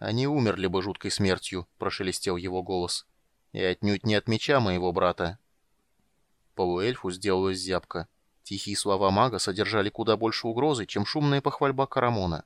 «Они умерли бы жуткой смертью», — прошелестел его голос. «И отнюдь не от меча моего брата». Полуэльфу сделалась зябко. Тихие слова мага содержали куда больше угрозы, чем шумная похвальба Карамона.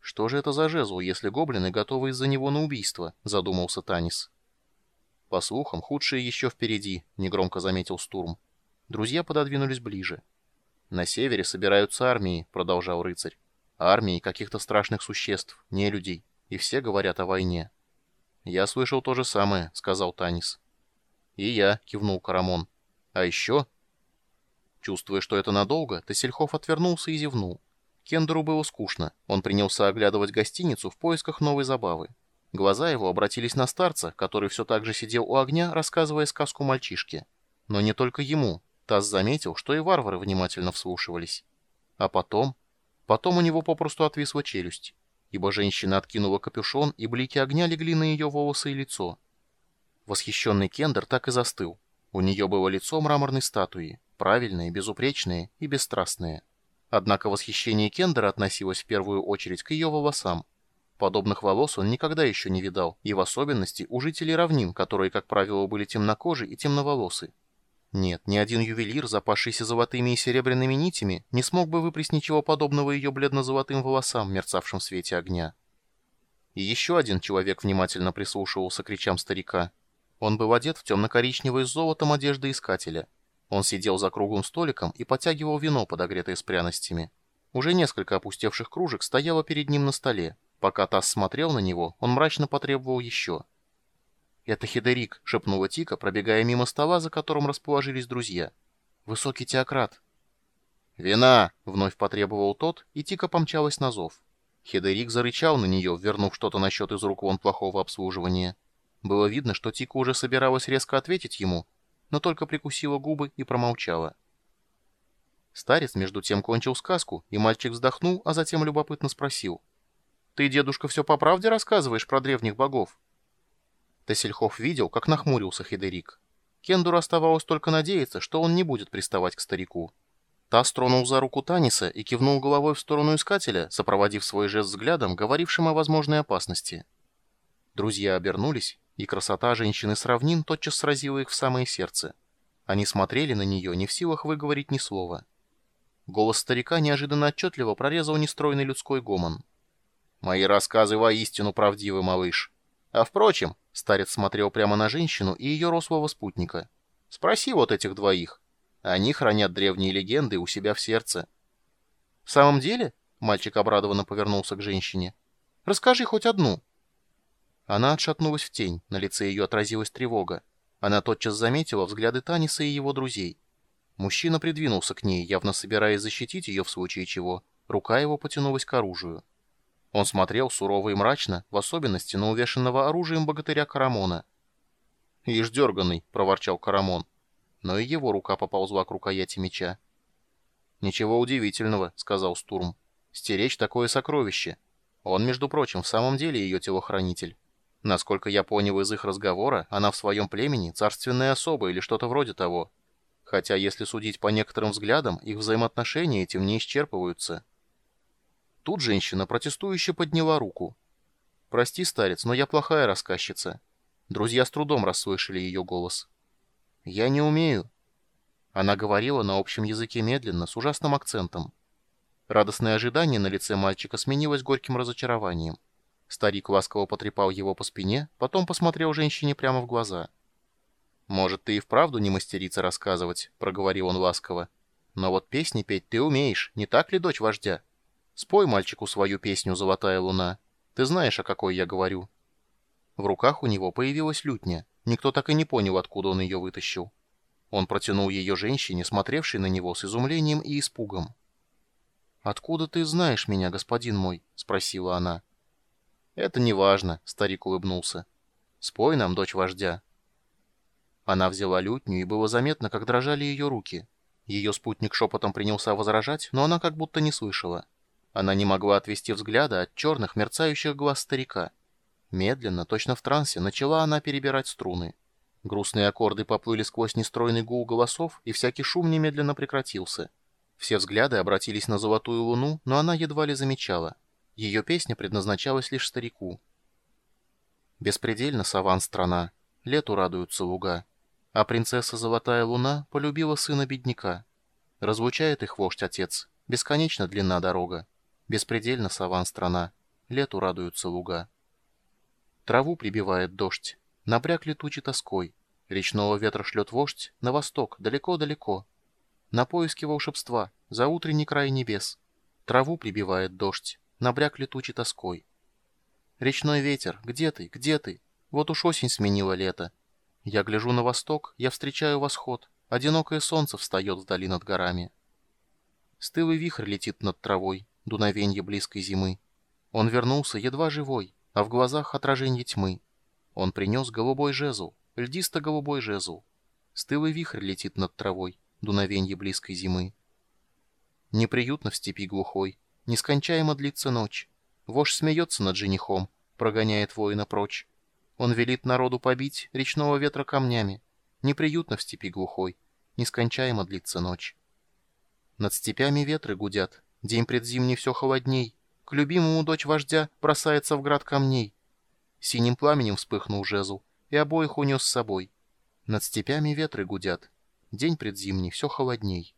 «Что же это за жезл, если гоблины готовы из-за него на убийство?» — задумался Танис. «По слухам, худшее еще впереди», — негромко заметил Стурм. Друзья пододвинулись ближе. «На севере собираются армии», — продолжал рыцарь. «Армии каких-то страшных существ, не людей, и все говорят о войне». «Я слышал то же самое», — сказал Танис. «И я», — кивнул Карамон. «А еще...» Чувствуя, что это надолго, Тессельхов отвернулся и зевнул. Кендеру было скучно. Он принялся оглядывать гостиницу в поисках новой забавы. Глаза его обратились на старца, который все так же сидел у огня, рассказывая сказку мальчишке. Но не только ему. Тасс заметил, что и варвары внимательно вслушивались. А потом... Потом у него попросту отвисла челюсть, ибо женщина откинула капюшон, и блики огня легли на ее волосы и лицо. Восхищенный Кендер так и застыл. У нее было лицо мраморной статуи, правильное, безупречное и бесстрастное. Однако восхищение Кендера относилось в первую очередь к ее волосам. Подобных волос он никогда еще не видал, и в особенности у жителей равнин, которые, как правило, были темнокожи и темноволосы. Нет, ни один ювелир, запасшийся золотыми и серебряными нитями, не смог бы выпресс ничего подобного ее бледно-золотым волосам, мерцавшим в свете огня. И еще один человек внимательно прислушивался к речам старика. Он был одет в темно-коричневый с золотом одежды искателя. Он сидел за круглым столиком и потягивал вино, подогретое с пряностями. Уже несколько опустевших кружек стояло перед ним на столе. Пока Тасс смотрел на него, он мрачно потребовал еще. «Это Хидерик», — шепнула Тика, пробегая мимо стола, за которым расположились друзья. «Высокий теократ». «Вина!» — вновь потребовал тот, и Тика помчалась на зов. Хидерик зарычал на нее, вернув что-то насчет из рук вон плохого обслуживания. Было видно, что Тика уже собиралась резко ответить ему, но только прикусила губы и промолчала. Старец между тем кончил сказку, и мальчик вздохнул, а затем любопытно спросил. «Ты, дедушка, все по правде рассказываешь про древних богов?» Тессельхоф видел, как нахмурился Хедерик. Кендуру оставалось только надеяться, что он не будет приставать к старику. Тас тронул за руку Таниса и кивнул головой в сторону искателя, сопроводив свой жест взглядом, говорившим о возможной опасности. Друзья обернулись, и красота женщины с равнин тотчас сразила их в самое сердце. Они смотрели на нее, не в силах выговорить ни слова. Голос старика неожиданно отчетливо прорезал нестройный людской гомон. «Мои рассказы воистину правдивы, малыш. А впрочем, старец смотрел прямо на женщину и ее рослого спутника. Спроси вот этих двоих. Они хранят древние легенды у себя в сердце». «В самом деле?» — мальчик обрадованно повернулся к женщине. «Расскажи хоть одну». Она отшатнулась в тень, на лице ее отразилась тревога. Она тотчас заметила взгляды Таниса и его друзей. Мужчина придвинулся к ней, явно собираясь защитить ее в случае чего. Рука его потянулась к оружию. Он смотрел сурово и мрачно, в особенности на увешанного оружием богатыря Карамона. «Ишь дерганый», — проворчал Карамон. Но и его рука поползла к рукояти меча. «Ничего удивительного», — сказал Стурм. «Стеречь такое сокровище. Он, между прочим, в самом деле ее телохранитель. Насколько я понял из их разговора, она в своем племени царственная особа или что-то вроде того. Хотя, если судить по некоторым взглядам, их взаимоотношения этим не исчерпываются. Тут женщина протестующе подняла руку. «Прости, старец, но я плохая рассказчица». Друзья с трудом расслышали ее голос. «Я не умею». Она говорила на общем языке медленно, с ужасным акцентом. Радостное ожидание на лице мальчика сменилось горьким разочарованием. Старик ласково потрепал его по спине, потом посмотрел женщине прямо в глаза. «Может, ты и вправду не мастерица рассказывать», — проговорил он ласково. «Но вот песни петь ты умеешь, не так ли, дочь вождя? Спой мальчику свою песню «Золотая луна». Ты знаешь, о какой я говорю». В руках у него появилась лютня. Никто так и не понял, откуда он ее вытащил. Он протянул ее женщине, смотревшей на него с изумлением и испугом. «Откуда ты знаешь меня, господин мой?» — спросила она. «Это не важно», — старик улыбнулся. «Спой нам, дочь вождя». Она взяла лютню, и было заметно, как дрожали ее руки. Ее спутник шепотом принялся возражать, но она как будто не слышала. Она не могла отвести взгляда от черных, мерцающих глаз старика. Медленно, точно в трансе, начала она перебирать струны. Грустные аккорды поплыли сквозь нестройный гул голосов, и всякий шум немедленно прекратился. Все взгляды обратились на золотую луну, но она едва ли замечала. Ее песня предназначалась лишь старику. Беспредельно саван страна, лету радуются луга. А принцесса Золотая Луна полюбила сына бедняка. Разлучает их вождь отец, бесконечно длинна дорога. Беспредельно саван страна, лету радуются луга. Траву прибивает дождь, набряк летучей тоской. Речного ветра шлет вождь на восток, далеко-далеко. На поиски волшебства, за утренний край небес. Траву прибивает дождь, набряк летучей тоской. Речной ветер, где ты, где ты? Вот уж осень сменила лето. Я гляжу на восток, я встречаю восход. Одинокое солнце встает вдали над горами. Стылый вихрь летит над травой, дуновенье близкой зимы. Он вернулся едва живой, а в глазах отражение тьмы. Он принес голубой жезл, льдисто-голубой жезл. Стылый вихрь летит над травой, дуновенье близкой зимы. Неприютно в степи глухой, нескончаемо длится ночь. Вождь смеется над женихом, прогоняет воина прочь. Он велит народу побить речного ветра камнями. Неприютно в степи глухой, нескончаемо длится ночь. Над степями ветры гудят, день предзимний все холодней. К любимому дочь вождя бросается в град камней. Синим пламенем вспыхнул жезл, и обоих унес с собой. Над степями ветры гудят, день предзимний все холодней.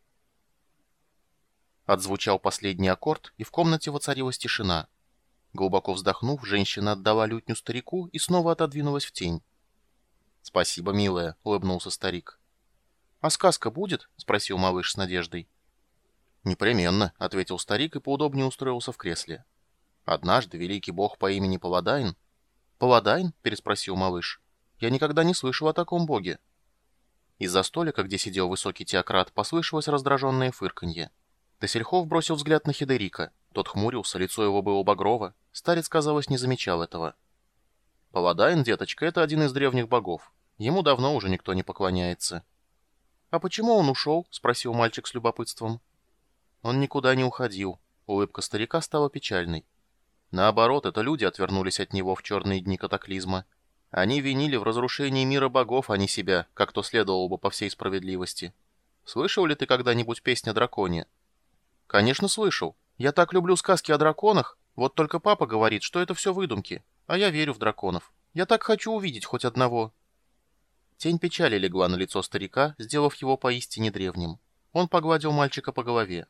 Отзвучал последний аккорд, и в комнате воцарилась тишина. Глубоко вздохнув, женщина отдала лютню старику и снова отодвинулась в тень. «Спасибо, милая», — улыбнулся старик. «А сказка будет?» — спросил малыш с надеждой. «Непременно», — ответил старик и поудобнее устроился в кресле. «Однажды великий бог по имени Паладайн...» «Паладайн?» — переспросил малыш. «Я никогда не слышал о таком боге». Из-за столика, где сидел высокий теократ, послышалось раздраженное фырканье. Тесельхов бросил взгляд на Хидерика. Тот хмурился, лицо его было багрово. Старец, казалось, не замечал этого. Паладайн, деточка, это один из древних богов. Ему давно уже никто не поклоняется. «А почему он ушел?» — спросил мальчик с любопытством. Он никуда не уходил. Улыбка старика стала печальной. Наоборот, это люди отвернулись от него в черные дни катаклизма. Они винили в разрушении мира богов, а не себя, как то следовало бы по всей справедливости. Слышал ли ты когда-нибудь песню о драконе? Конечно, слышал. Я так люблю сказки о драконах. Вот только папа говорит, что это все выдумки. А я верю в драконов. Я так хочу увидеть хоть одного. Тень печали легла на лицо старика, сделав его поистине древним. Он погладил мальчика по голове.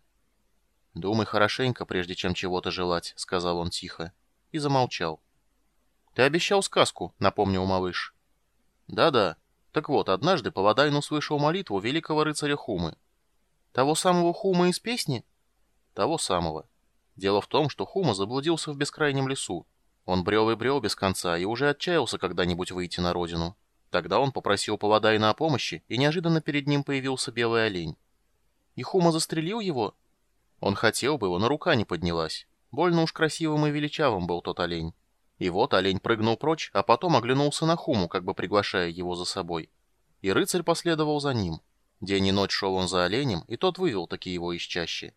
«Думай хорошенько, прежде чем чего-то желать», — сказал он тихо. И замолчал. «Ты обещал сказку», — напомнил малыш. «Да-да. Так вот, однажды Паладайн услышал молитву великого рыцаря Хумы. Того самого Хума из песни?» Того самого. Дело в том, что Хума заблудился в бескрайнем лесу. Он брел и брел без конца и уже отчаялся когда-нибудь выйти на родину. Тогда он попросил Паладайна о помощи, и неожиданно перед ним появился белый олень. И Хума застрелил его? Он хотел бы его, но рука не поднялась. Больно уж красивым и величавым был тот олень. И вот олень прыгнул прочь, а потом оглянулся на Хуму, как бы приглашая его за собой. И рыцарь последовал за ним. День и ночь шел он за оленем, и тот вывел таки его из чащи.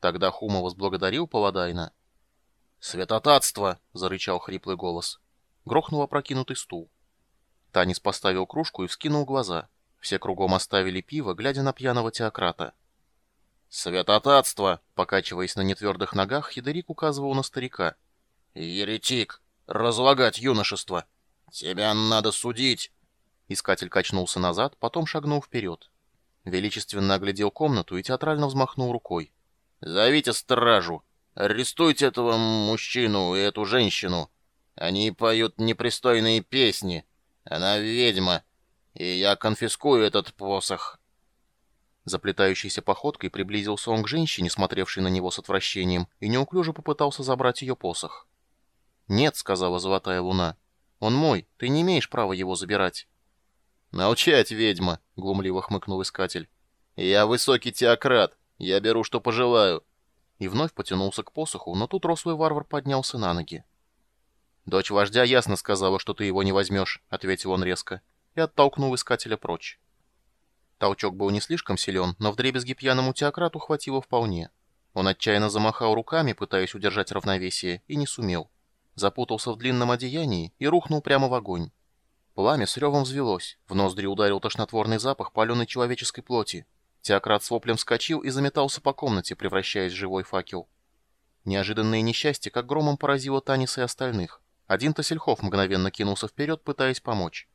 Тогда Хума возблагодарил Паладайна. «Святотатство!» — зарычал хриплый голос. Грохнул опрокинутый стул. Танис поставил кружку и вскинул глаза. Все кругом оставили пиво, глядя на пьяного теократа. «Святотатство!» — покачиваясь на нетвердых ногах, Хидерик указывал на старика. «Еретик! Разлагать юношество! Тебя надо судить!» Искатель качнулся назад, потом шагнул вперед. Величественно оглядел комнату и театрально взмахнул рукой. Зовите стражу. Арестуйте этого мужчину и эту женщину. Они поют непристойные песни. Она ведьма, и я конфискую этот посох». Заплетающейся походкой приблизился он к женщине, смотревшей на него с отвращением, и неуклюже попытался забрать ее посох. «Нет», — сказала Золотая Луна, — «он мой, ты не имеешь права его забирать». «Молчать, ведьма!» — глумливо хмыкнул искатель. «Я высокий теократ. Я беру, что пожелаю. И вновь потянулся к посоху, но тут рослый варвар поднялся на ноги. «Дочь вождя ясно сказала, что ты его не возьмешь», — ответил он резко, и оттолкнул искателя прочь. Толчок был не слишком силен, но вдребезги пьяному теократу хватило вполне. Он отчаянно замахал руками, пытаясь удержать равновесие, и не сумел. Запутался в длинном одеянии и рухнул прямо в огонь. Пламя с ревом взвелось, в ноздри ударил тошнотворный запах паленой человеческой плоти. Теократ с воплем вскочил и заметался по комнате, превращаясь в живой факел. Неожиданное несчастье как громом поразило Танис и остальных. Один Тасельхов мгновенно кинулся вперед, пытаясь помочь.